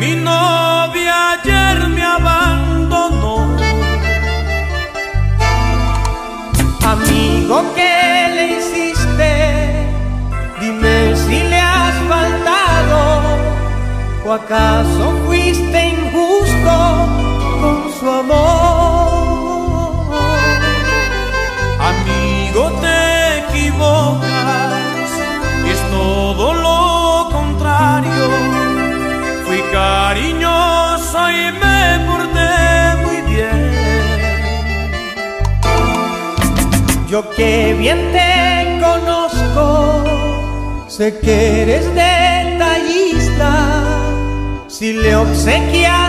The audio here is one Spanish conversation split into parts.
mi novia ayer me abandonó. Amigo, ¿qué le hiciste? Dime si le has faltado o acaso fuiste injusto con su amor. Yo que bien te conozco, sé que eres detallista. Si le obsequiaste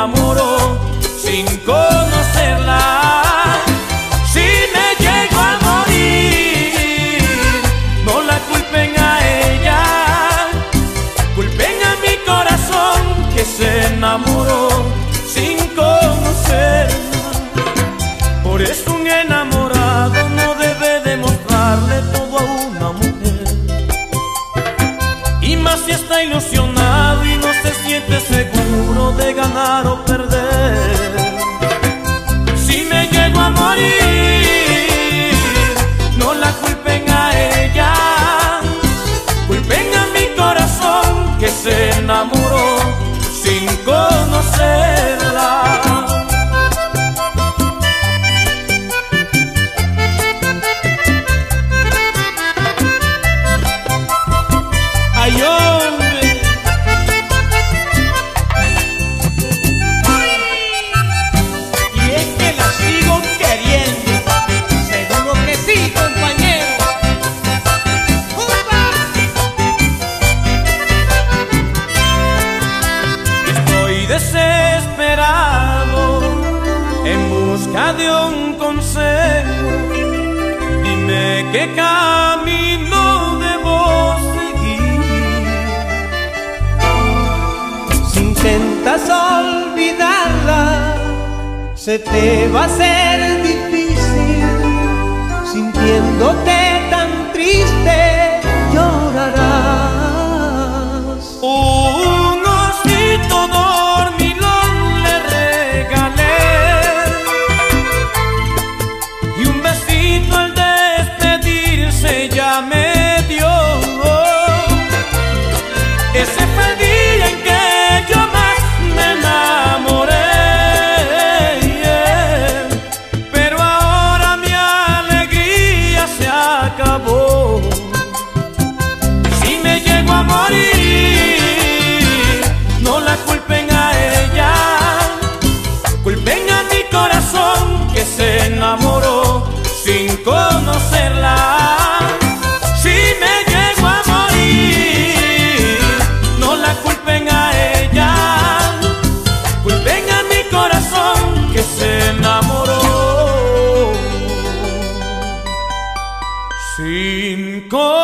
enamoró sin conocerla. Si me llego a morir, no la culpen a ella, culpen a mi corazón que se enamoró sin conocerla. Por eso un enamorado no debe demostrarle todo a una mujer. Y más si está ilusionado y no se siente seguro de ganar o perder. Si me llego a morir, no la culpen a ella. Culpen a mi corazón que se enamoró sin conocerla. Qué camino debo seguir. Si intentas olvidarla, se te va a hacer difícil. Sintiéndote tan triste, Día sin conocer.